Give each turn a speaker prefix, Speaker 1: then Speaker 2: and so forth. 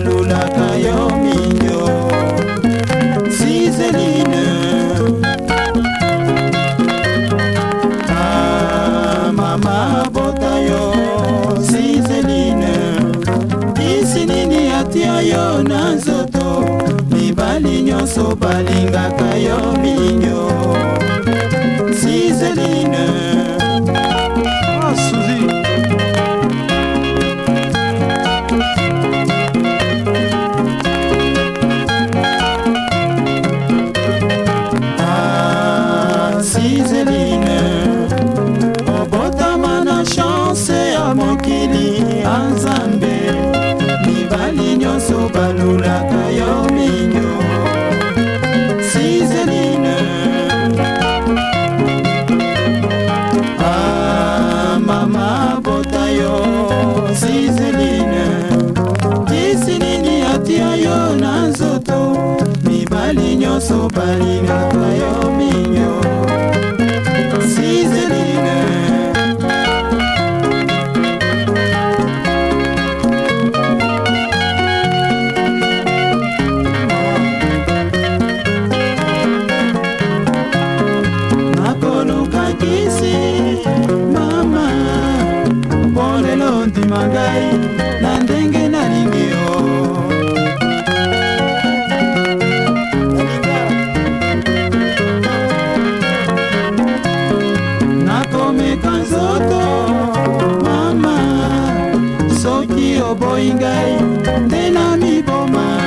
Speaker 1: nasalulaka yo minyo sizeline ah, mama bota yo sizeline isinini atia yo na nzoto mibali nyonso balingaka yo minyo sizeline cizeline obotama na shanse ya mokili ya nzambe mibali nyonso balulaka yo minyo cizeline ah, mama bota yo cizeline tisinini atia yo na nzoto mibali nyonso balingaka yo minyo motema ngai na ndenge nalingi yo nakomeka nzoto mama soki oboyi ngai nde na miboma